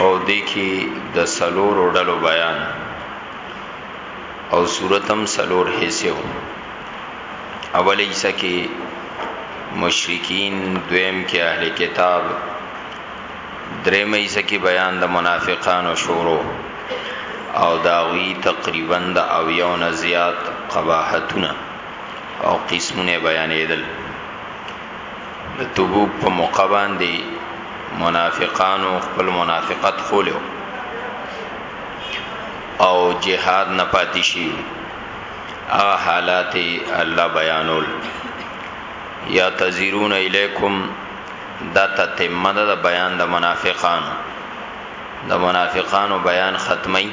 او دې کې د سلور ډلو بیان او صورتم سلور حصے و اول حصہ کې مشرکین دویم کې اهل کتاب دریم حصہ کې بیان د منافقانو شورو او داوی تقریبا د او یو نزیات قباحتونه او قسمونه بیانېدل د تبوک په موقع باندې منافقانو خپل منافقت خولیو او جهاد نه پاتې شي هغه حالات الله بیانول یا تزیرون الیکم دا تتمه ده د بیان د منافقانو د منافقانو بیان ختمي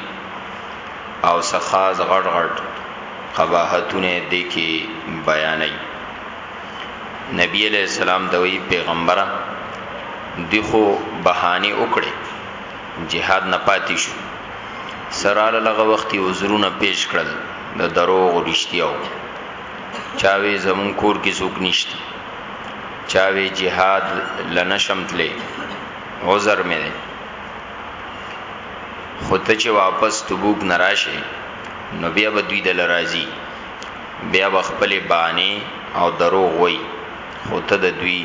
او سخاز غړ غړ قباحتونه دي کې بیانې نبی علیہ السلام دوی پیغمبره دی خو بهانه وکړي جهاد نه پاتې شو سراله لغه وخت عذرونه پیش کړل د دروغ رښتیاو چاوي زمون کور کې څوک نشته چاوي جهاد لنشم تلې عذر مې ده خو ته چې واپس تبوک نراشې نو بیا به دوی دل راځي بیا به خپلې بانې او دروغ وایي خو ته د دوی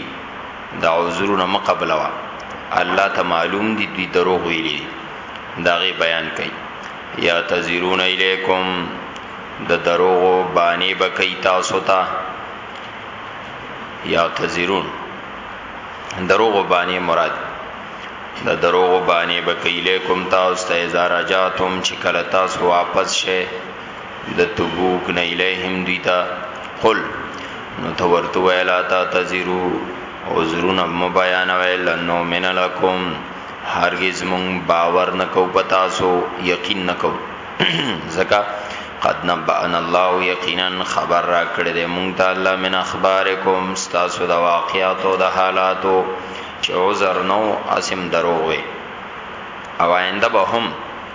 د عذرونه مه قبلوه الله ته معلوم دي دوی دروغ ویلي دي داغه بیان کوي یا تزرون الیکم د دروغو بانې به کوي تاسو ته یا تزرون دروغو بانې مراد د دروغو بانې به کوي الیکم تاسو ته زارجاتم چې کله تاسو واپس شئ د تبوک نه الیهم دوی ته قل نو ته ورته ویلا تا تزرو او زرونه مبیان ویل نو من لکم هرگز مون باور نکو پتا سو یقین نکو زکا قد نبأنا الله یقینا خبر را کړی دی مونږ ته الله من اخبارکم استاسو د واقعاتو د حالاتو چې عذر نو اسم دروغ وي او آینده به هم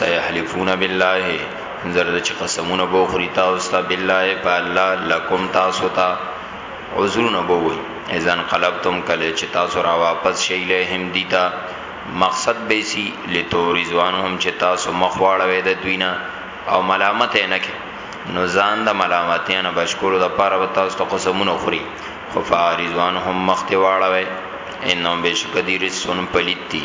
سيحلفون بالله زرد چې قسمونه بو خوري تاسو ته بالله په الله لکم تاسو ته عذرونه بو وي اذن قلبتم کله چې تاسو را واپس شي له هم دیتا مقصد به سي لتو رضوانهم چې تاسو مخواړه د دوینا او ملامت نه کې نو ځان د ملامتیا نه بشکور د پاره و تاسو ته قسمونه خوري خو فارضوانهم مختواړه انهم بشکدیر سن پلیتی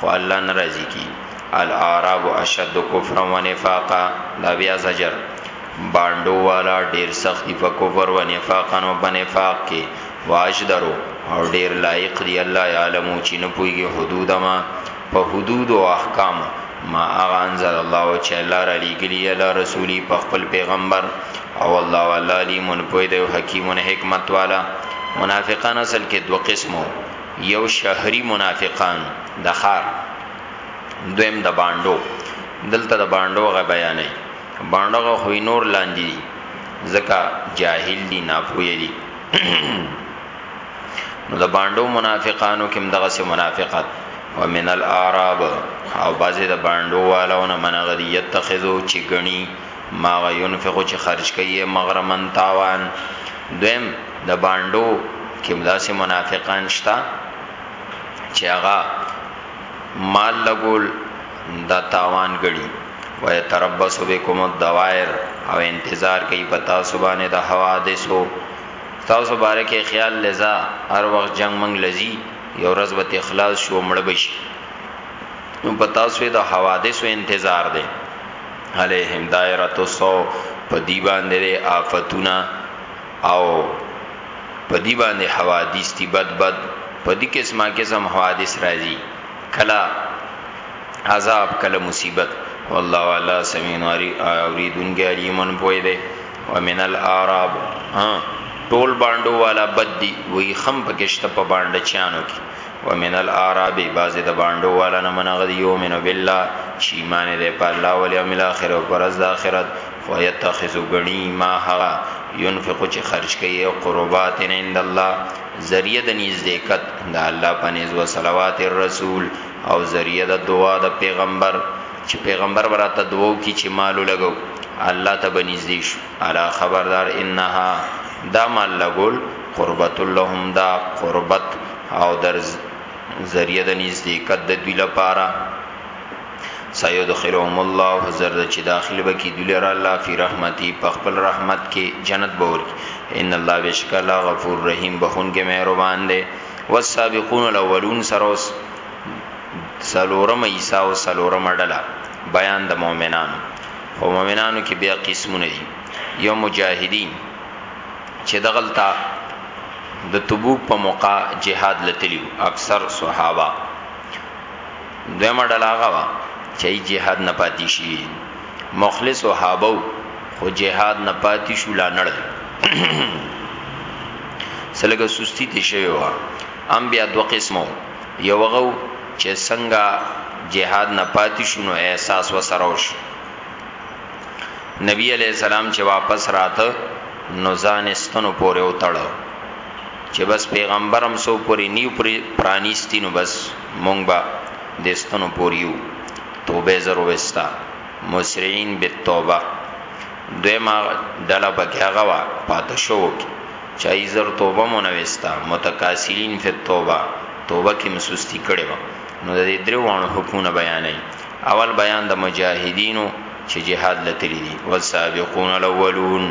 خو الله ناراضي کی الاعراب اشد کفرا ونفاقا دا بیا زجر باندو والا ډیر سختی په کفر و نفاقا او په نفاق کې واجدرو او ډیر لایق دی الله یعلمو چې نه پويږي حدود ما په حدود او احکام ما اغه انزل الله او چې الله را لګلی الله رسولي په خپل پیغمبر او الله والا علیم پوی دی حکیم حکمت والا منافقان اصل کې دوه قسمو یو شهری منافقان د خار دویم د باندو دلته د باندو غ بیانې باندو غ خو نور لاندې دي زکه جاهل دي ناپوهي دي نو د باندو منافقانو کوم دغه سي منافقت ومن الاعراب او بازي د باندو والو نه منغدي يتخذو چي غني ما هغه ينفقو چې خرج کوي مغرما تاوان دویم د باندو کې مداسې منافقان شتا چې هغه مال لګول دا تاوان غړي وای تربص بكم الدوائر او انتظار کوي پتا سبانه د حوادثو تاسو باره کې خیال لزا هر وخت جنگ منګ لذي یو ورځ به اخلاص شو مړ بشي نو پتا سو د حوادثو انتظار دی علیهم دائرة السوء په دی باندې دی آفتونه او په دی باندې حوادث دی بد بد په دی قسمه قسم حوادث راځي کلا عذاب کلا مصیبت والله والا سمین واری اوریدون کې علیمن پوی دی ومن الاعراب ها ټول باندو والا بد دی وی خم پکشت په باندې چانو کې ومن الاعراب بعضی د باندو والا نه منغه دی یومنو بالله چې ایمان دی په الله او یوم الاخر او پرز د اخرت خو یتخذو غنی ما هغه ينفق چې خرج کوي او قربات عند الله ذریعہ د نزدېکت د الله په نزد او صلوات الرسول او ذریعہ د دعا د پیغمبر چې پیغمبر براته دعا کی چې مالو لګو الله ته بنزدې شو الا خبردار انها دا مال لګول قربت لهم دا قربت او در ذریعه د نزدېکت د دوی لپاره سيدخلهم الله زرد چې داخل بکی دوی لره الله فی رحمتی په خپل رحمت کې جنت به ورکی ان الله بشک الله غفور رحیم بخون کې مهربان دی والسابقون الاولون سروس سلورم عیسی او سلورم ډلا بیان د مؤمنانو او مؤمنانو کې بیا قسمونه دي یو مجاهدین چه دغلته د تبوک په موقع جهاد لتلی وو اکثر صحابه دویمه ډله هغه وا چه جهاد نه پاتې شي مخلص صحابه خو جهاد نه پاتې شو لا نړ سلګه سستی ته شوی و ام بیا دو قسمو یو غو چې څنګه جهاد نه پاتې شونو احساس وسروش نبی علیہ السلام چې واپس راته نو ځان استنو پورې وتړو چې بس پیغمبرم سو پورې نیو پرې پرانیستی نو بس مونږ با دستنو پوریو توبه زرو وستا مسرعين بالتوبه دویما ډلا بګیاغه وا پات شو چای زر توبه مونږ وستا متکاسلین فی التوبه توبه کې مسستی کړي نو د دې درو وانو حکمونه بیانې اول بیان د مجاهدینو چې جهاد لتلی دي والسابقون الاولون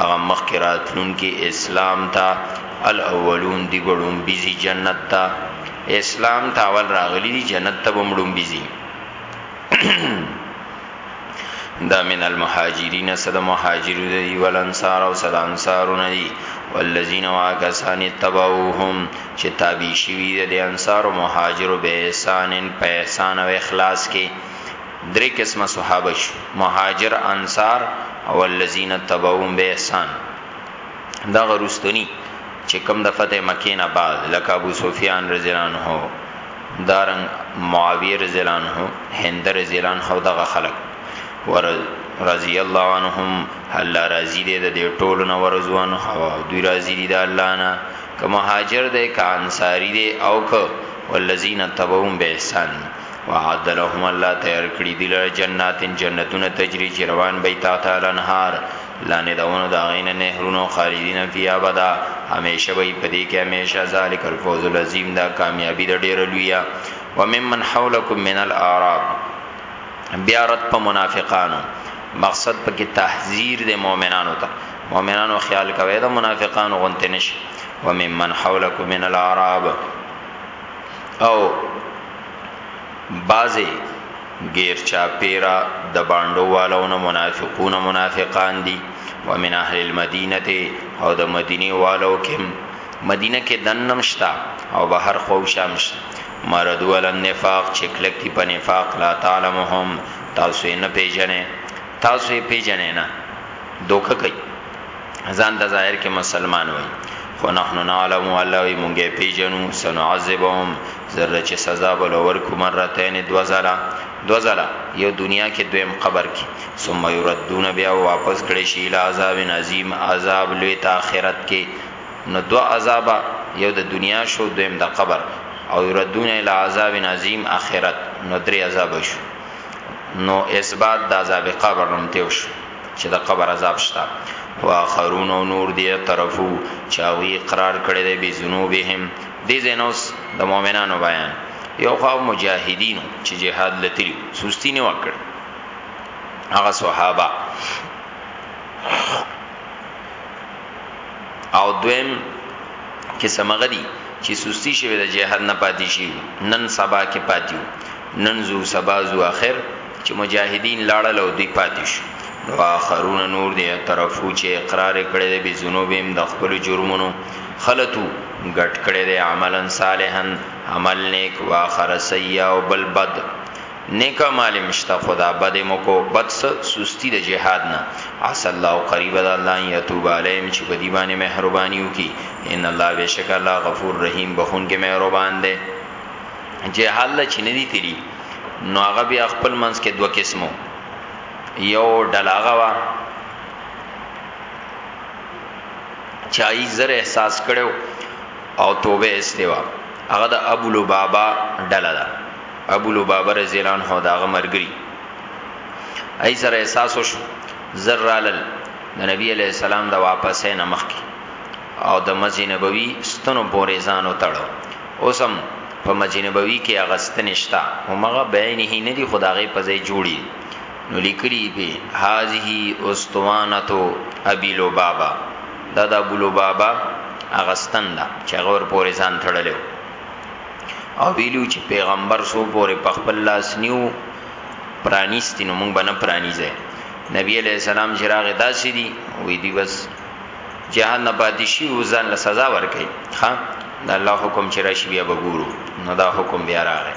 هغه مخکې راتلون کې اسلام ته الاولون دی ګړون بيزي جنت ته اسلام ته اول راغلي دي جنت ته بمړون بيزي دا من المهاجرین صد مهاجر دی ولنصار او صد انصارون دی والذین واکسان تبعوهم چې تابع شوی دی انصار او مهاجر به احسان په احسان او اخلاص کې درې قسمه صحابه شو مهاجر انصار او الذین تبعوهم به احسان دا غرستنی چې کم د فتح مکه نه بعد لکه ابو سفیان رضی الله عنه دارنګ معاویه رضی الله عنه هند رضی الله عنه دغه خلق ور رضی الله عنهم الله راضی دې د دې ټولو نو ورزوان او دوی راضی دي د الله نه که مهاجر دې که انصاری دې او که والذین تبعون باحسان وعد لهم الله تیار کړی دي لره جناتین جنتونه تجری چې روان به تا تعالی انهار لانه دونو دا غین نهرونو خالدین فی ابدا همیشه وی پدې کې همیشه ذالک الفوز العظیم دا کامیابی د ډیر لویه وممن حولکم من الاعراب بیا رد په منافقانو مقصد په کې تحذير د مؤمنانو ته مؤمنانو خیال کوي د منافقانو غونته نشي وممن حولکم من الاعراب او بازي ګیر چاپیره د بانډو والونه منافقون منافقان دي ومن اهل المدینه او د مدینه والو کم مدینه کې دنم شتا او بهر خو شمس مردو علی النفاق چې کلک دي په نفاق لا تعلمهم تاسو نه پیژنې تاسو یې پیژنې نه دوکه کوي ځان د ظاهر کې مسلمان وي خو نحنو نعلم الله وي مونږه پیژنو سنعذبهم ذره چې سزا به له ورکو مرتين دو ځله دو ځله یو دنیا کې دویم قبر کې ثم يردون بیا واپس کړي شي له عذاب عظیم عذاب لوی ته آخرت کې نو دو عذاب یو د دنیا شو دویم د قبر او يردون الى عذاب عظیم آخرت نو درې عذاب شو نو اثبات د عذاب قبر هم تیو شو چې د قبر عذاب شته واخرون او نور دی طرفو چاوی اقرار کړي دي بذنوبهم دې ځای نه اوس د مؤمنانو بیان، یو خوا مجاهدینو چې جهاد له تلي وو، سستي نه وه کړې، هغه صحابه او دویم کې سمغه دي چې سستی شوی د جهاد نه پاتې شي نن سبا کې پاتیو نن زو سبا زو اخر چې مجاهدین لاړل او دی پاتې شو نو اخرون نور دی طرفو چې اقرار کړي به ذنوبهم د خپل جرمونو خلتو ګډ کړی دی عملا صالحا عمل نیک واخر سیئا او بل بد نیک عمل مشته خدا بد مکو بد سستی د جهاد نه عسى الله قریب د الله یتوب علیهم چې بدی باندې مهربانیو کی ان الله بشک الله غفور رحیم بخون کې مهربان دی جهاد لا چنری تیری نو هغه بیا خپل منځ کې دوه قسمو یو ډلاغه وا چای زر احساس کړو او توبه استوا هغه د ابو لبابا ډله ده ابو لبابا رضی الله عنه دا غمرګری ای زر احساس وش زر رالل د نبی علی السلام د واپسې نمخ کی او د مسجد نبوي ستنو پورې ځان وتړو اوسم په مسجد نبوي کې اغستنشتا همغه بعینه نه دی خدای په ځای جوړی نو لیکلی پی هذه استوانة ابی لبابه دا د ابو لبابه هغه ستن ده چې هغه ور پورې ځان تړلی وو او ویلو چې پیغمبر سو پورې په خپل لاس نیو پرانیستی نو مونږ بنه پرانیزه نبی علیہ السلام چې راغی داسې دی وی دی بس جهان نه پاتې شي او ځان له سزا ورکړي ها د الله حکم چې راشي بیا وګورو نو دا حکم بیا راغی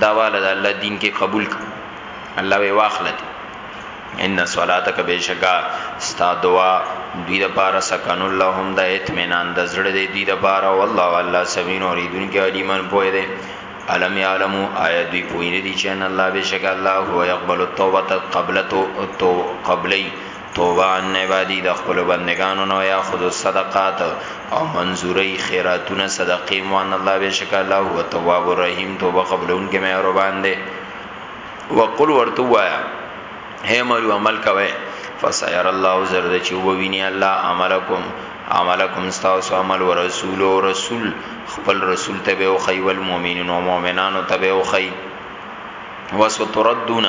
دا واله د الله دین کې قبول ک الله وی واخله دی ان صلاتک بشکا ستا دعا دوی د پاره سکن اللهم د اطمینان د زړه دی دوی د پاره والله والله سمین اوریدون کې علیمن پوی دی علم یعلمو آیا دوی پوی نه دي چې ان الله بشکا الله هو يقبل التوبه قبلته تو قبلی توبه عن عبادی د خپل بندگانو نو یا خود صدقات او منظوری خیراتونه صدقې موان الله بشک الله هو تواب الرحیم توبه قبلون کې مهربان دی وقل ورته وایا هه مرو عمل کوي فسير الله زرد چې وویني الله عملکم عملکم استاس عمل ورسول او رسول خپل رسول ته به او خی والمؤمنین او مؤمنانو ته به او خی وستردون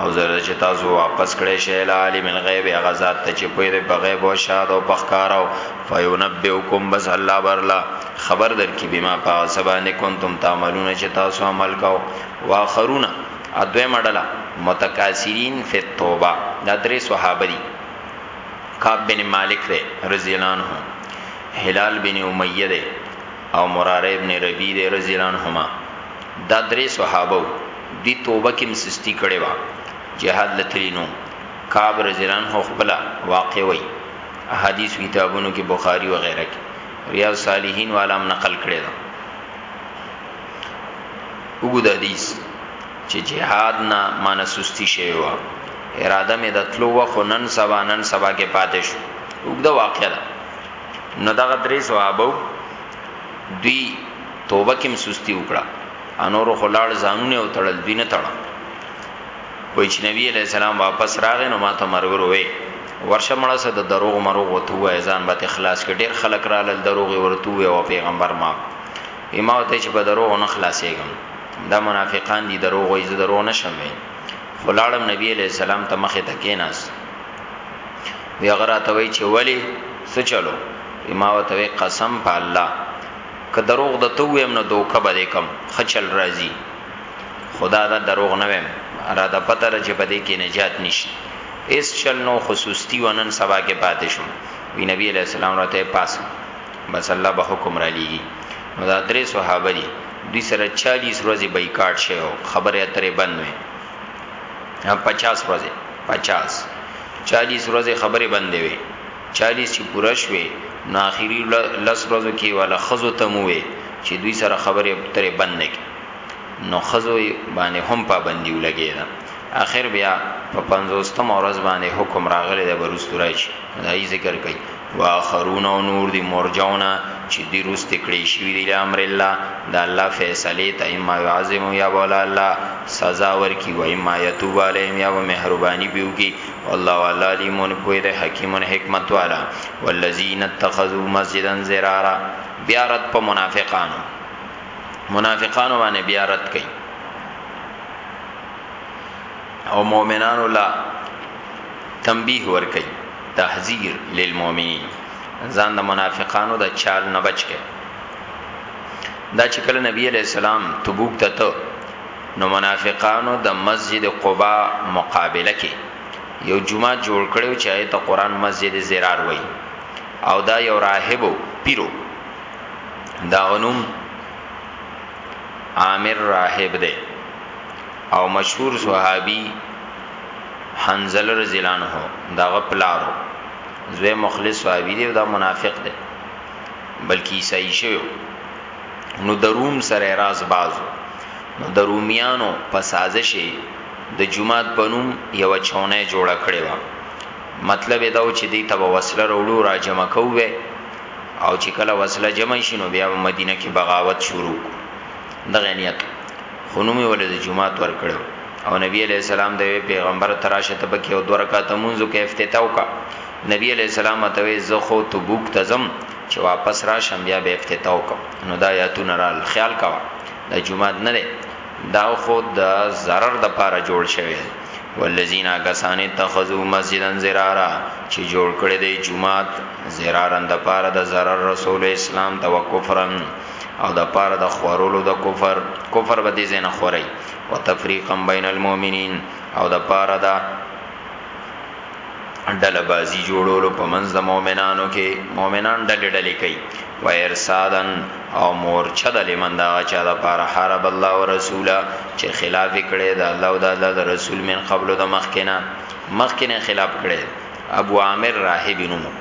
او زر چې تاسو واپس کړئ شی ال عالم الغیب هغه ذات ته چې پوی دی په غیب او شاهد او پخکارو فینبئکم بس الله برلا خبر در کی بما پا سبانه کنتم تعملون چې تاسو عمل کاو واخرون ادوی مدلا متکاسرین فی التوبه دا درې صحابه دي کعب بن مالک دی رضی الله عنه هلال بن امیه دی او مراره ابن ربی دی رضی الله عنهما دا درې صحابه وو دی توبه کې مسستی کړي وا جهاد لتلینو کعب رضی الله عنه خپل واقع وای احادیث کتابونو کې بخاری و غیره کې ریاض صالحین والا هم نقل کړي دا وګد حدیث چې جهاد نه مان سستی شوی و اراده مې د تلو و خو نن سبا نن سبا کې پاتې شو وګد واقع ده نو دغه درې ثوابو دوی توبه کم سستی وکړه انورو خلاړ ځانونه او تړل دوی نه تړل وای چې نبی علی السلام واپس راغی نو ماته مرګرو وې ورشه مړه سه د دروغ مروغ وته وای ځان به اخلاص کې ډېر خلک را لل دروغ ورته وې او پیغمبر ما ایما ته چې په دروغ نه خلاصېږم دا منافقان دي دروغ وې زه دروغ نشم وې خلاړم نبی علی السلام ته مخه تکیناست وی هغه راته وی چې ولی څه چلو ما ورته وی قسم په الله که دروغ د تو ویم نو دوکه به کم خچل راځي خدا دا دروغ نه ویم را د پته را چې بده کې نجات نشته اس چل نو خصوصي ونن سبا کې پاتې شو وی نبی علیہ السلام راته پاس بس الله به حکم را لېږي نو دا درې صحابه دي دوی سره 40 ورځې بایکاټ شوی خبره اترې بند وي 50 ورځې پچاس، چالیس ورځې خبرې بندې وې، چالیس چې پوره شوې، نو آخري لس ورځو کې یې والا ښځو ته هم وویل چې دوی سره خبرې اترې بندې کړي، نو ښځو یې باندې هم پابندي ولګېده، آخر بیا په پنځوستمه ورځ باندې حکم راغلی دی، به وروسته راشي، نو د هغې ذکر کوي. واخرون او نور دی مرجونا چې دی روست کړی شوی دی امر الله دا الله فیصله ته اما يعظم یا بولا الله سزا ورکی و اما یتوب علیهم یا مهربانی بیوږي والله والا علیمون پوی دی حکیمون حکمت والا والذین اتخذوا مسجدا زرارا بیا رد په منافقانو منافقانو باندې بیا رد کړي او مؤمنانو لا تنبیه ور کوي تحذیر للمؤمنین ځان د منافقانو د چال نه بچ کړي دا چې کله نبی علی السلام تبوک ته ته نو منافقانو د مسجد قباء مقابله کې یو جمعه جوړ کړو چې آیت قرآن مسجد زرار وای او دا یو راهب پیرو دا غنوم عامر راهب دی او مشهور صحابي حنزله رضی الله عنه داغه پلارو زوی مخلص صحابي دی او دا منافق دی بلکې عیسائی شوی نو دروم سره راز بازو نو درومیانو په سازش د جمعات بنوم یو چونه جوړ کړی و مطلب دا و چې دی ته وسله وروړو را جمع کوو او چې کله وسله جمع شینو بیا مدینه کې بغاوت شروع کو دغه نیت خو نو مې ولې د جمعات ورکړو او نبی علیہ السلام د پیغمبر تراشه ته پکې او دوه رکعات منځو کې افتتاح وکا نبی علیہ السلام ته وې زه خو تبوک تزم چې واپس را شم بیا به افتتاح وکم نو دا یا تو نرال خیال کا د جمعات نه دا خو د zarar د پاره جوړ شوی والذین کسان اتخذوا مسجدا زرارا چې جوړ کړي د جمعات زرارن د پاره د zarar رسول اسلام توکفرن او د پاره د خورولو د کفر کفر به دې زنه خوري وتفریقا بین المؤمنین او د پاره د ډله بازی جوړولو په منځ د مؤمنانو کې مؤمنان ډلې ډلې کوي و ارسادن او مورچه د لمن دا چا د پاره حرب الله او رسوله چې خلاف کړي د الله او د الله د رسول من قبل د مخکنه مخکنه خلاف کړي ابو عامر راهب نومو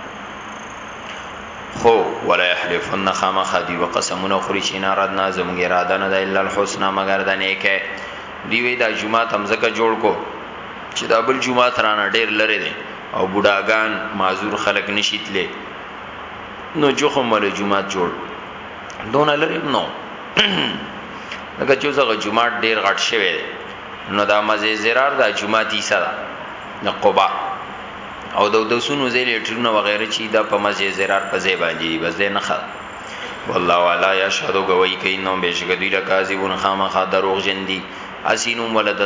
خو ولا يحلفن خامخ دی وقسمونه خوري چې نه رد نه زموږ اراده نه ده الا الحسنا مگر د نیکه دی وی دا جمعه تمزکه جوړ کو چې دا بل جمعه ترانه ډیر لره دي او بډاګان معذور خلک نشیتلې نو جوخم ول جمعه جوړ دون لري نو لکه چې زغه جمعه ډیر غټ شوی دی نو دا مزه زرار دا جمعه دی سره د قبا او د دسونو زیل ټرونه وغیرہ چی دا په مزه زرار په زی باندې دی بس نه خل والله والا یشهد گوی کین نو بشګدوی لکاذبون خامخا دروغ جن دی اسینو ولد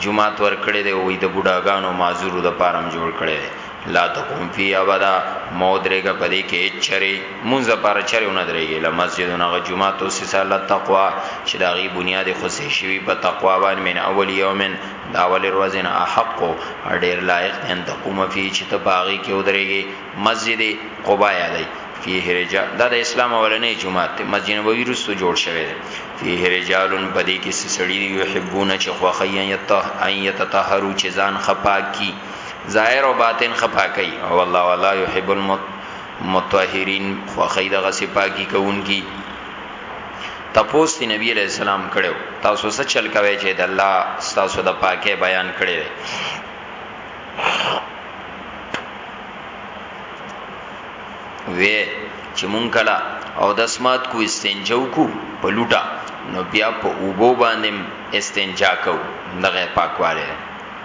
جمعه تور کړي دی وې د بډاګانو معذور د پارم جوړ کړي لا تقوم فی ابدا مودرګه پدې کې چرې مونږه پر چرې نه درېږي له مسجد نه جمعه تو سې سال تقوا چې دا غي بنیاد خصې شوی په تقوا باندې من اول یومن دا اول ورځې احق ډېر لایق ان تقوم فی چې ته باغی کې ودرېږي مسجد قباء دی فيه رجال دا د اسلام اولنې جمعه ته مسجد نبوي رسو جوړ شوی دی فيه رجال پدې کې سړي یحبون چې خوخی ان یتطهروا چې ځان خپاک کی ظاهر او باطن خپا کوي او الله ولا يحب المتطهرين خو خیدا غسی پاکي کوونکی تپوس دی نبی علیہ السلام کړو تاسو څه چل کوي چې د الله تاسو د پاکه بیان کړي وی چې مونږ کلا او د اسمات کو استنجو کو په لوټه نو بیا په اوبو باندې استنجا کو دغه پاکواله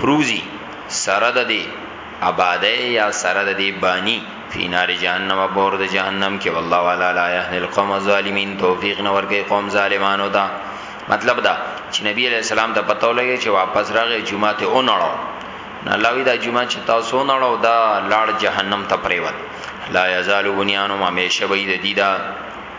پروزی سره د دی اباده یا سره د دی بانی فی نار جهنم بور د جهنم کې والله والا لا یهن القوم الظالمین توفیق نور کې قوم ظالمانو ته مطلب دا چې نبی علیہ السلام ته پته ولګی چې واپس راغی جمعه ته اونړو نه لاوی دا جمعه چې تاسو نړو دا لاړ جهنم ته پریوت لا یزال بنیانو ما میشه وی د دی دا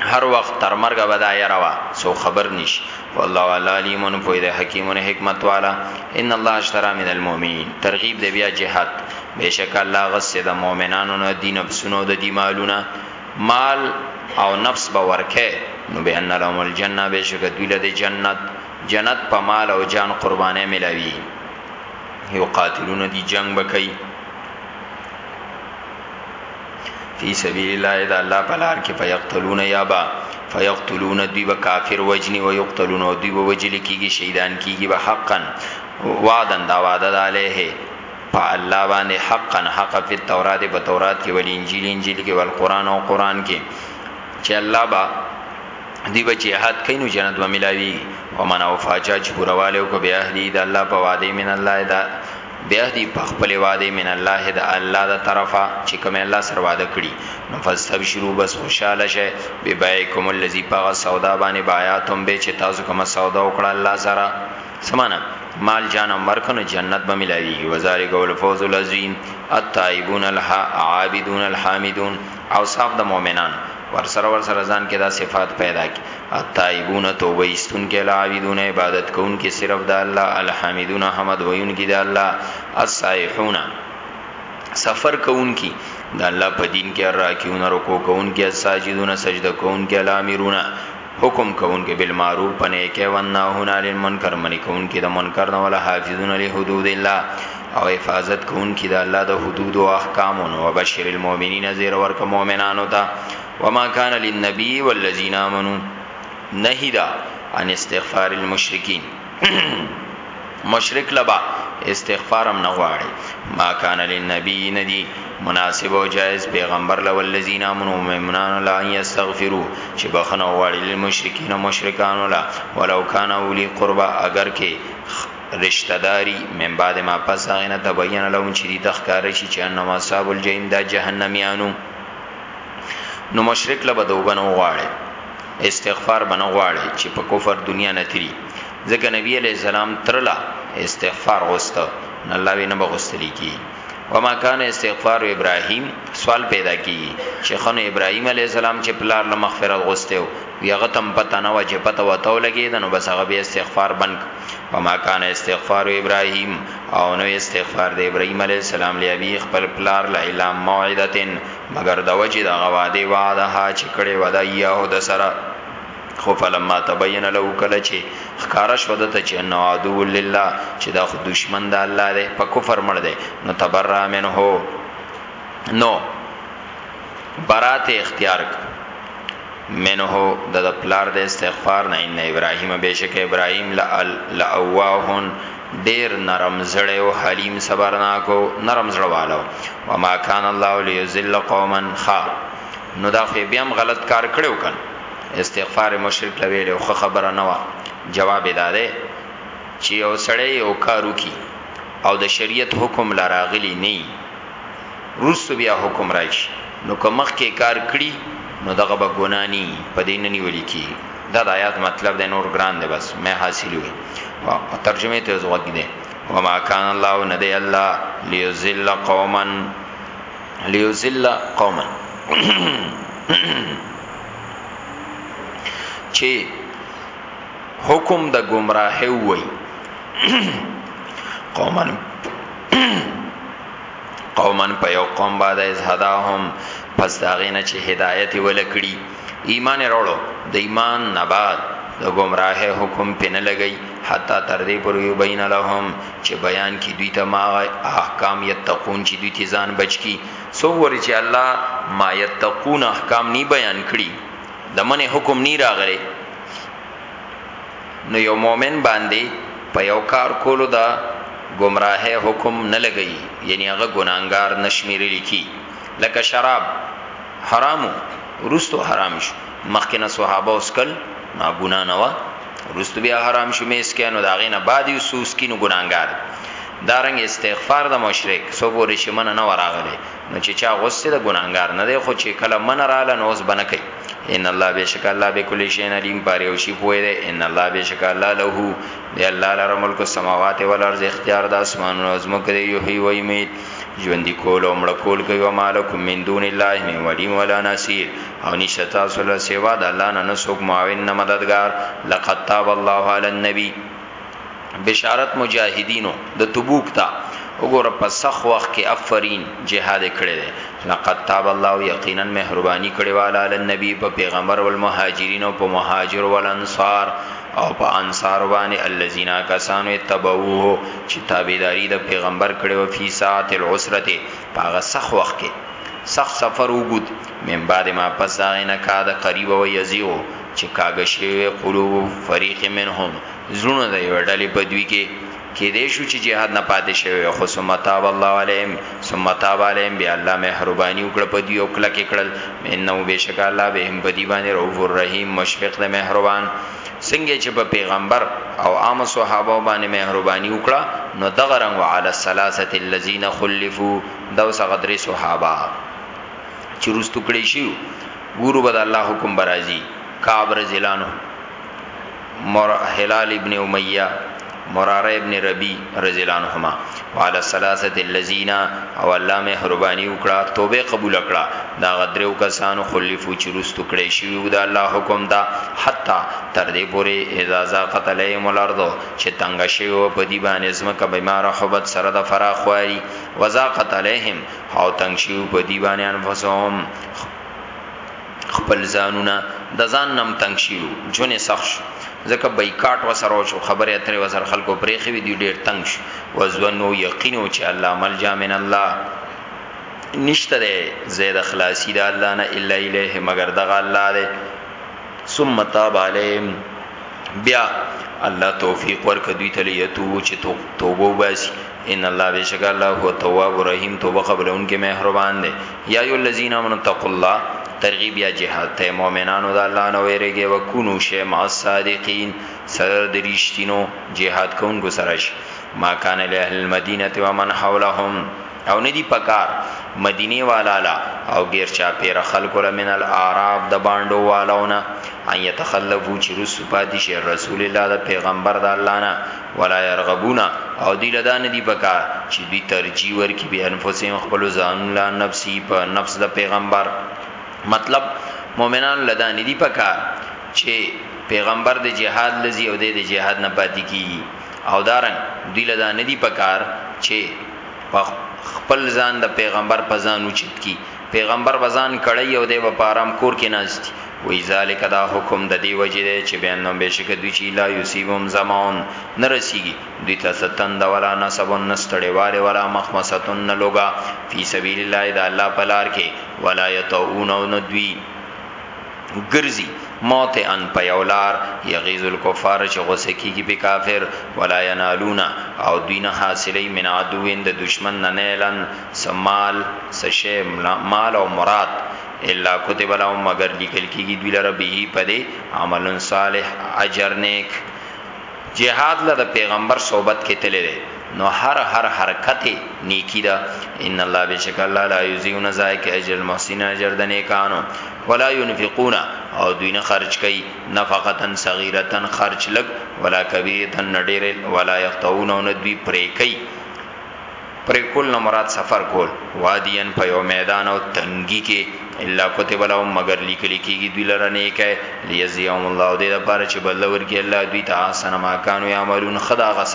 هر وخت تر مرګ به دا یره وا سو خبر نش والله والا علیمون پوی د حکیمون حکمت والا ان الله اشترى من المؤمنین ترغیب دی بیا جهاد بشک الله غسه د مؤمنانو نه دین بسونو د دی مالونه مال او نفس به ورکه نو به ان لهم الجنه بشک دوی له جنت جنت په مال او جان قربانه ملاوی یو قاتلون دی جنگ بکئی فی سبیل الله دا الله پلار کې فیقتلون یابا فیقتلون دوی به کافر وجنی و یقتلون او دوی به وجل کیږي شهیدان کیږي به حقا وعدن دا وعده ده علیه په الله باندې حقا حق په تورات په تورات کې ول انجیل انجیل کې ول قران او قران کې چې الله با دی به jihad کینو جنت به ملاوی او من او فاجا چې پرواله کو به اهلی د الله په وعده من الله دا بیاهدی په خپل وعده من الله د الله د طرفه چې کوم الله سره وعده کړی نو فاستبشروا بس خوشاله شه به بایکم الذی پغه سودا باندې بایاتم به چې تاسو کوم سودا وکړه الله سره سمانه مال جان مرکنو جنت به ملاوی وزارک الفوز العظیم التائبون العابدون الحامدون او صاحب د مؤمنان ورسره ورسره ځان کې دا صفات پیدا کی التائبون توبه استون کې العابدون عبادت کون کې صرف د الله الحمدون حمد ویون کې د الله السائحون سفر کون کې د الله په دین کې راکیون رکو کون کې ساجدون سجده کون کې الامرون حکم کوونکې بالمعروف په نیکه او نهونه عن المنکر منی کوونکې د منکر نه ولا حافظون له حدود الله او حفاظت کوونکې د الله د حدود او احکامو نو بشیر المؤمنین زیر ورک مؤمنانو ته وما کان للنبی والذین آمنو نهیدا عن استغفار المشرکین مشرک لبا استغفار هم نه غواړي ما کان للنبي ندي مناسب او جائز پیغمبر لو الذين امنوا مؤمنان لا يستغفروا چې بخنه غواړي للمشرکین مشرکان ولا ولو کان اولی قربا اگر کې رشتہ داری من بعد ما پس هغه نه تبین لهم چې دي تخکار شي چې انما اصحاب الجحیم دا جهنميانو نو مشرک له بدو بنو غواړي استغفار بنو غواړي چې په کفر دنیا نه تری ځکه نبی علی السلام ترلا استغفار غوسته نه الله وینه بغوستلی کی وما کان استغفار ابراهیم سوال پیدا کی چې خنو ابراهیم علی السلام چې پلار له مغفرت غوسته او یغه تم پته نه و چې پته وته لګی د نو بس هغه به استغفار بنک وما کان استغفار ابراهیم او نو استغفار د ابراهیم علی السلام لوی خپل پلار لا اله موعدتن مګر د وجې د غواده وعدها چې کړي ودا یاهو د سره خو فلما تبین له کله چې خکارا شو د ته چې انه عدو لله چې دا خو دشمن د الله دی په کفر مړ دی نو تبرا منه نو برات اختیار منه د پلار د استغفار نه ان ابراهیم بهشکه ابراهیم لا لا اواهن ډیر نرم زړه او حلیم صبرناک او نرم زړه والو وما کان الله ليذل قوما خ نو دا خو بیا هم غلط کار کړو کن استغفار مشرک لویل او خ خبره نه وا جواب داده چې او سړی یو کارو کی او د شریعت حکم لراغلی نه روس بیا حکم راشي نو کومخ کې کار کړی نو دغه به ګنانی په دین نیول کی دا د آیات مطلب دی نور ګران دی بس مې حاصل وي ترجمه ته زوګی دی وما کان الله ندی الله ليذل قوما ليذل قوما چې حکم د گمراهي وای قومن قومن په یو قوم باندې زهداهم پس داغینه چې هدایت ولکړي ایمان وروړو د ایمان نه بعد د گمراه حکم په نه لګی حتا تر دې پر یو بین لهم چې بیان کی دوی ته ما احکام یتقون چې دوی تیزان بچکی سو ور چې الله ما یتقون احکام نی بیان کړي د منه حکم نی راغلی نو یو مؤمن باندې په یو کار کولو دا گمراه حکم نه لګی یعنی هغه ګناګار نشمیرل کی لکه شراب حرامو رستو حرام شو مخکنه صحابه اسکل نا ګنا نه و رستو بیا حرام شو مې اسکانو دا غینه بعد یو سوس کینو ګناګار دارنګ استغفار د مشرک سو بورې شي من نه وراغله نو چې چا غوسه د ګناګار نه دی خو چې کله من رااله نو اوس بنه کوي ان الله بشک الله بكل شيء عليم پاره او شي پوي دي ان الله بشک الله له دی الله لره ملک السماوات والارض اختیار د اسمانونو زمکه دی یحیی و یمیت ژوندی کول او مړ کول کوي او مالکم من دون الله من ولی ولا نصير او نشتا سره سیوا د الله نه نسوک معاون نه مددگار لقد تاب الله علی النبی بشارت مجاهدینو د تبوک تا وګوره په سخ وخت کې افرین جهاد کړي دي لقد تاب الله یقینا مهرباني کړي والا علی النبی په پیغمبر والمهاجرین او په مهاجر والانصار او په انصار باندې الذين کسانو تبعوه چې تابعداري د پیغمبر کړو فی ساعت العسرته پاغه سخ وخت کې سخ سفر وګد من بعد ما پس دا نه کا د قریب و یزیو چې کاګه شوی قلوب فریق منهم زړونه د یو ډلې په دوی کې کیدای شو چې جهاد نه پاتې شوی خو ثم تاب الله علیهم ثم تاب علیهم بیا الله مهرباني وکړه په دوی او کله کې کړل انه بشک الله بهم بدی باندې رؤوف الرحیم مشفق د مهربان څنګه چې په پیغمبر او عام صحابه باندې مهرباني وکړه نو دغه رنګ وعلى الثلاثه الذين خلفوا دا وسغه درې صحابه چې رستو کړی شي ګورو بد الله حکم برازي کعب رضی الله عنه مر هلال ابن امیه مراره ابن ربی رضی الله عنهما وعلى الثلاثه الذين او الله مهرباني وکړه توبه قبول کړه دا غدرو کسانو خلفو چرستو کړي شي او دا الله حکم دا حتا تر دې پورې اذا زاقت عليهم الارض چې تنگ شي او په دې باندې زما کا بیمار حبت سره د فراخ واري وزاقت عليهم او تنگ شي په دې باندې انفسهم خپل ځانونه د ځان نم تنګ شیو جون سخت شو ځکه بایکاټ وسره شو خبره اترې وسره خلکو پرې خو دی ډیر تنگ شو وزونو یقینو چې الله مل جامن الله نشته ده زید خلاصی ده الله نه الا الیه مگر دغه الله ده ثم تاب علیهم بیا الله توفیق ورک دوی ته لیتو چې توبه وباسي ان الله بیشک الله هو تواب رحیم توبه قبل ان کې مهربان دی یا ایو الذین امنوا تقوا الله ترغیب یا جهاد ته مؤمنانو د الله نو ویریږي وکونو شی مع الصادقین سره د ریشتینو جهاد کوونکو سره شي ما کان له اهل المدینه و من حولهم او ندی پکار مدینه والا لا او غیر چا پیر خلق لمن الاعراب د باندو والونه ان يتخلفو چې رسو پاتې شي رسول الله د پیغمبر د الله نه ولا يرغبون او دی لدا ندی پکا چې دوی ترجی ورکی به انفسهم خپل ځان لا نفسي په نفس د پیغمبر مطلب مؤمنان لدا ندی پکا چې پیغمبر د جهاد لذي او د جهاد نه پاتې کیږي او دارنګ دی لدا ندی پکار چې خپل ځان د پیغمبر په ځان اوچت کی پیغمبر بزان کړی او دی په آرام کور کې ناشتي وی ذالک دا حکم د دی وجه دی چې بیان نو بشک دوی چې لا یصيبهم زمون نرسیږي دوی ته ستن د ولا نسب نستړیواله ولا مخمستن لوګا فی سبیل الله د الله پلار کې ولا یتعون او ندوی ګرځي موت ان په یولار یغیز الکفار چې غوسه کیږي په کافر ولا ینالونا او دین حاصلې من عدوین د دشمن نه نه اعلان څه مال څه شی مال او مراد الا كتب لهم مگر لیکل کیږي دوی لره به پدې عمل صالح اجر نیک جهاد له پیغمبر صحبت کې تللی نو هر هر حرکت نیکی دا ان الله بشک الله لا یذیو نزای کی اجر المحسنین اجر د نیکانو ولا ينفقون او دوی نه خرج کوي نفقتا صغیرتا خرج لګ ولا کبیرتا نډیر ولا یقطعون او دوی پرې کوي پرې کول نه مراد سفر کول وادین په یو میدان او تنګي کې الا کتب لهم مگر لیکل کېږي دوی لره نه کوي لیزیهم الله دې لپاره چې بدل ورکړي الله دوی ته احسن ما کانوا یعملون خدا غس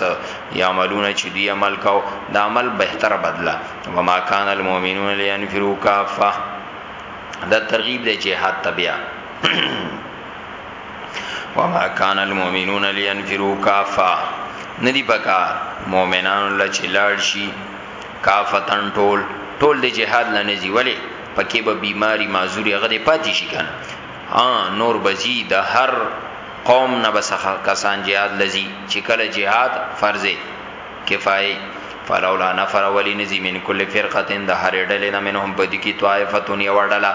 یعملون چې دوی عمل کاو د عمل بهتر بدله وما کان المؤمنون لینفروا کافه دا ترغیب دی جهاد تبیا وما كان المؤمنون لينفروا كافا ندی پکار مؤمنان الله چې لاړ شي کافتن ټول ټول د جهاد نه نزي ولی پکې به بیماری معذوری هغه دې پاتې شي کنه ها نور بزی د هر قوم نه بسخه کسان جهاد لذي چې کله جهاد فرض کفایه فلولا نفر ولی نزی من کل فرقه د هر ډلې نه منهم بدی کی طائفتون یو ډله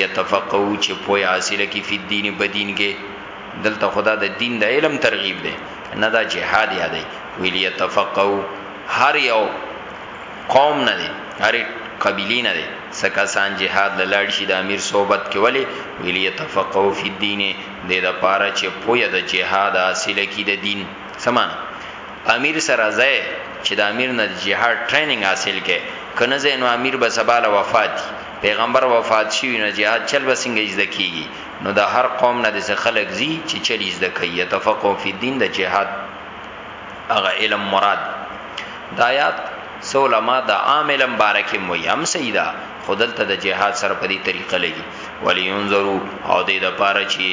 یتفقهو چې پوهه حاصله کی فی الدین په دین کې دلته خدا د دین د علم ترغیب ده نه دا جهاد یادای ویل یتفقهو هر یو قوم نه دی هر قبیلی نه دی سکسان جهاد لاړ شي د امیر صحبت کې ولی ویلی تفقه فی الدین د د پاره چې پوی د جهاد حاصله کی د دین سمان امیر سره ځای چې د امیر نه جهاد ټریننګ حاصل کې کنه زینو امیر به سباله وفات پیغمبر وفات شوی نو جهاد چل به څنګه زده کیږي نو د هر قوم نه د خلک زی چې چل زده کوي تفقه فی الدین د جهاد هغه علم مراد د آیات سو علما د عام علم بارکه مو یم سیدا خودل ته د جهاد سره په دې طریقه لګي ولی ينظرو او دې د پاره چې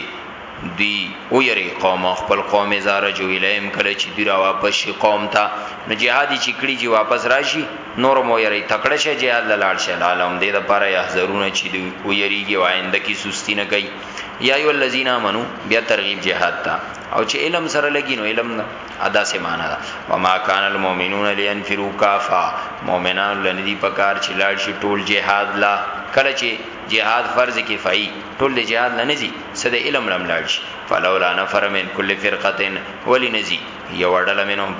دوی ویری قوم خپل قوم زاره جو الیم کله چې دوی را واپس شي قوم ته نو جهادي چې کړي جی واپس راشي نور مو یری تکړه شه جهاد لاله شه لاله هم دې د پاره یحذرونه چې دوی ویریږي وایند کی سستی نه کوي یا ای الذین امنو بیا ترغیب جهاد ته او چې علم سره لګی نو علم نه ادا سه معنا ده و ما کان المؤمنون لینفروا کافا مؤمنان لندی پکار چې لاړ شي ټول جهاد لا کله چې جهاد فرض کفایي ټول جهاد لنځي څه د علم لم لاړ شي فلولا نفر من کل فرقه ولی نزي یو ډله منهم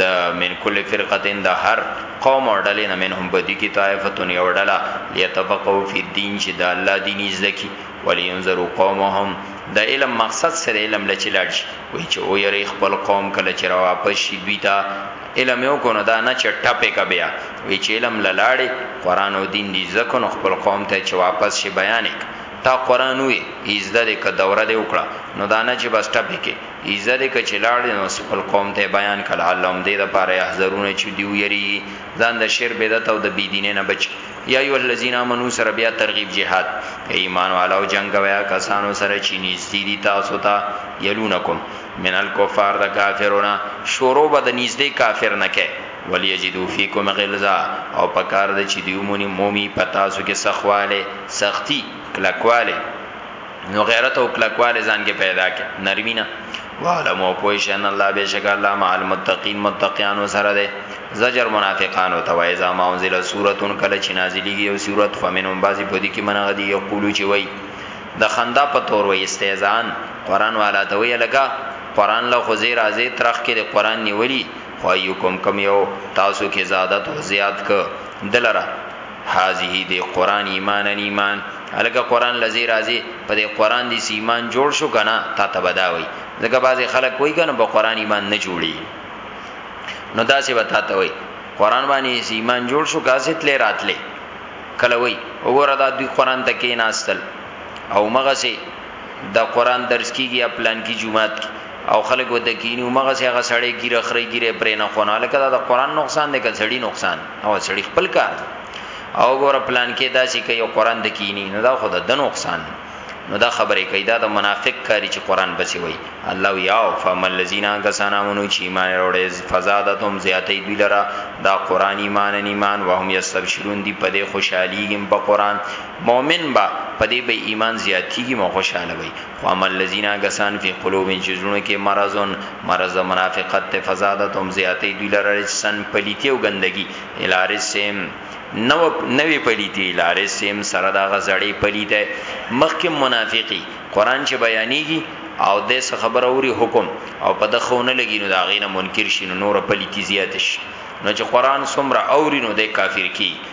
د من کل فرقه د هر قوم ډله نه منهم بدی کی طائفتون یو ډله یتفقهوا فی الدین چې د الله دین زدکی ولی ينظروا قومهم د علم مقصد سره علم لچی لاړ شي وای چې او یری خپل قوم کله چې را واپس شي دوی ته علم یو کو نه دا نه چې ټپه کا بیا وی چې علم لاړې قران او دین دې زکه نو خپل قوم ته چې واپس شي بیان وکړي تا قران ووی ایزده دی که دوره دی وکړه نو دا نه چی بس ټپی کی ایزده دی که چی لاړی نو خپل قوم ته بیان که لعل هم دی لپاره یحذرون چی دی ویریږی ځان د شر بدعت او د بی دینی نه بچ یا ایها الذین آمنو سره بیا ترغیب جهاد ای ایمان والو جنګ کوی هغه کسانو سره چی نږدی دی تاسو ته یلونکم من الکفار د کافرونه شروع به د نږدی کافر نه کی. وليجدو فيکم غلظه او پکار ده چی دی ومونی مومی په تاسو کې سخواله سختی کلکواله نو غیرت او کلکواله ځان کې پیدا کې نرمی نه وعلم او پوش ان الله بشک الله مع المتقین متقیانو سره ده زجر منافقانو ته وای ځا ما انزل سوره کله چې نازلیږي او سوره فمنهم بعضی په دې کې منغه دی یقولو چې وای د خندا په تور وای استهزان قران والا ته وای لګا قران له خزیر ازې ترخ کې د قران نیولی وایوکم کم یو تاسو کې زادت او زیات ک دلرا هذه دی قران ایمان ان ایمان الګه قران لذي راضي په دې قران دی ایمان جوړ شو کنه تا ته بداوي ځکه بعضي خلک کوئی کنه په قران ایمان نه جوړي نو دا سی وتا ته وي قران باندې ایمان جوړ شو کاسه تل راتله کله وي وګوره دا دوی قران ته کې ناستل او مغه سي د قران درس کیږی یا پلانکی جومات کی او خلک وته کینی او مغه سه هغه سړی ګیره خری ګیره پرې نه خونه الکه دا د قران نقصان دی که سړی نقصان او سړی خپل کار دی او ګور پلان کې داسې کوي او قران د کینی نه دا خود د نقصان نو دا خبره کوي دا د منافق کاری چې قران بسی وای الله یا فمل الذین کسانا منو چې ایمان وروړي فزادتهم زیاتې دی لرا دا قران ایمان ایمان وهم یستبشرون دی په دې خوشحالي ګم په قران مؤمن با په دې به ایمان زیاتیږي مو خوشاله وي خو اما الذين غسان فی قلوبهم چې زړونو کې مرزون مرز منافقت ته فزادتهم زیاتې دوی لره سن پلیتی او ګندګي الارسم نو نوې پلیتی الارسم سره دا غزړې پلیته مخکې منافقي قران چې بیانېږي او د څه خبر اوري حکم او په دخونه لګي نو دا غینه منکر شي نو نور پلیتی زیات شي نو چې قران سمره اوري نو د کافر کی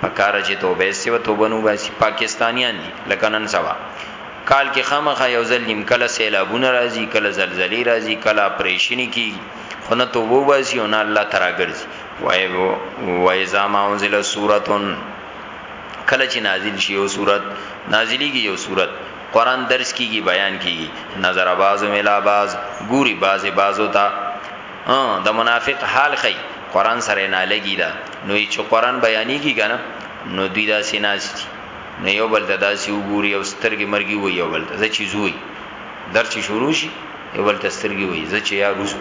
پکار چې توبه استي و توبه نو باسي پاکستانيان دي لکه نن سبا کال کې خامخا یو ځل نیم کله سیلابونه راځي کله زلزلې راځي کله اپریشن کی خو نه توبه واسي او نه الله تعالی ګرځي وای وای زما انزل سورتون کله چې نازل شي او صورت نازلېږي یو صورت قران درس کیږي بیان کیږي نظر باز ملا باز ګوري باز بازو ته ها د منافق حال خي قران سره نه لګي دا نو چې قران بیانېږي کنه نو دوی دا سیناستی نو یو بل ته داسې وګوري او سترګې مرګي وي یو بل ته زه چې زوی درس شروع شي یو بل ته سترګې وي زه چې یا روزو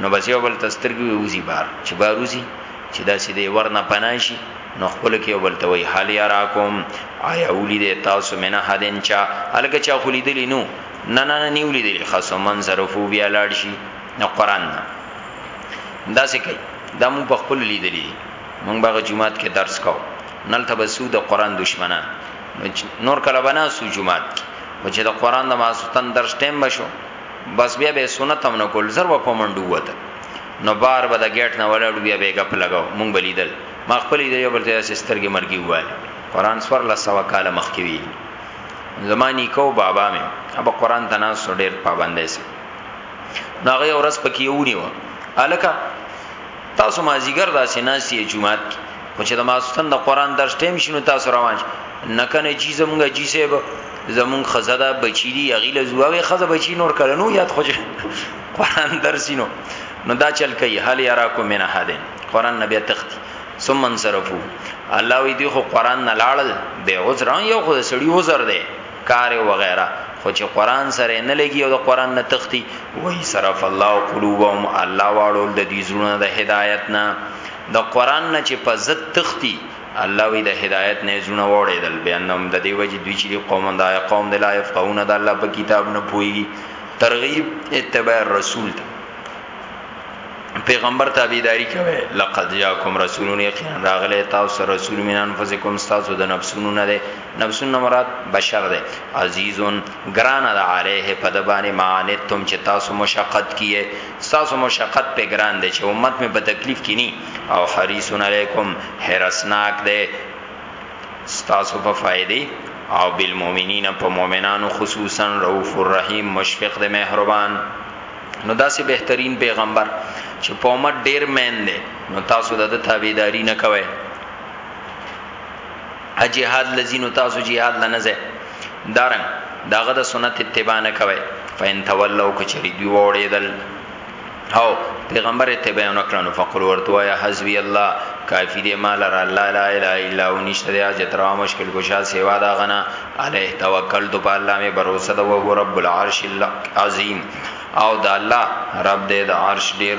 نو بس یو بل ته سترګې وي وزي بار چې بار وزي چې داسې دی ورنه پناشي نو خپل کې یو بل ته وي حال یا راکم آیا اولی دی تاسو منه حدن چا الګه چا خلیدلی نو نه نه نه نیولی دی خاصو منظر فو بیا لاړ شي نو قران نه دا څه کوي دا مون په خپل لیدلې دي مونږ باغ جمعات کې درس کو نل تبسو د قران دشمنان نور کله بنا سو جمعات کې و چې د قران د ماسوتن درس ټیم بشو بس بیا به سنت هم نه کول زر و په منډو وته نو بار به د گیټ نه ولاړو بیا به غپ لگاو مونږ بلیدل ما خپل دې یو بل ته سسترګې مرګي وای قران سور لا سوا کال مخکې وی زمانی کو بابا مې اب قران تناسو ډېر پابندې سي ناغه ورځ پکې ونی و الکه تاسو ما زیګر داسې ناسي جمعات کې خو چې د ماستن د قران درس ټیم شنو تاسو روان نکنه جی زمونږه جی سیب زمون خزدا بچی دی اغیله زواوی خزا بچی نور کړنو یاد خو قران درسینو نو دا چل کوي هل یراکو من احدن قران نبی تختی ثم انصرفو الله وی دی خو قران نه لاړل به عذر یو خو سړی عذر دی کار وغیره خو چې قران سره نه لګي او د قران نه تختی وای صرف الله قلوبهم الله واړو د دې زړه د هدایت نه د قران نه چې په زت تختی الله وی د هدایت نه زونه وړې دل بیانم د دې وجه دوی چې قوم دا قوم د لا يفقهون د الله په کتاب نه پوي ترغیب اتباع رسول ته پیغمبر تابعداري کوي لقد جاءکم رسولون یقینا راغله تاسو رسول من انفسکم تاسو د نفسونو نه ده نفس نه مراد بشر ده عزیزون گران ده علیه په د باندې معنی تم چې تاسو مشقت کیه تاسو مشقت په گران ده چې امت مې په تکلیف کینی او حریصون علیکم حرسناک ده تاسو په فائدې او بالمؤمنین په مؤمنانو خصوصا رؤوف الرحیم مشفق ده مهربان نو داسې بهترین پیغمبر چې په امت ډیر مین ده نو تاسو د تابعداري نه کوئ اجهاد لذین او تاسو جهاد لنزه دارن داغه د سنت اتباع نه کوي فین تولوا کچری دی وړیدل او پیغمبر اتباع نه کړنو فقل ورتوا یا حسبی الله کافی دی مال را الله لا اله الا هو نشته دی اجت را مشکل کوشا سیوا دا غنا علیه توکل تو په الله می باور وسد او رب العرش العظیم او د الله رب دې د عرش ډیر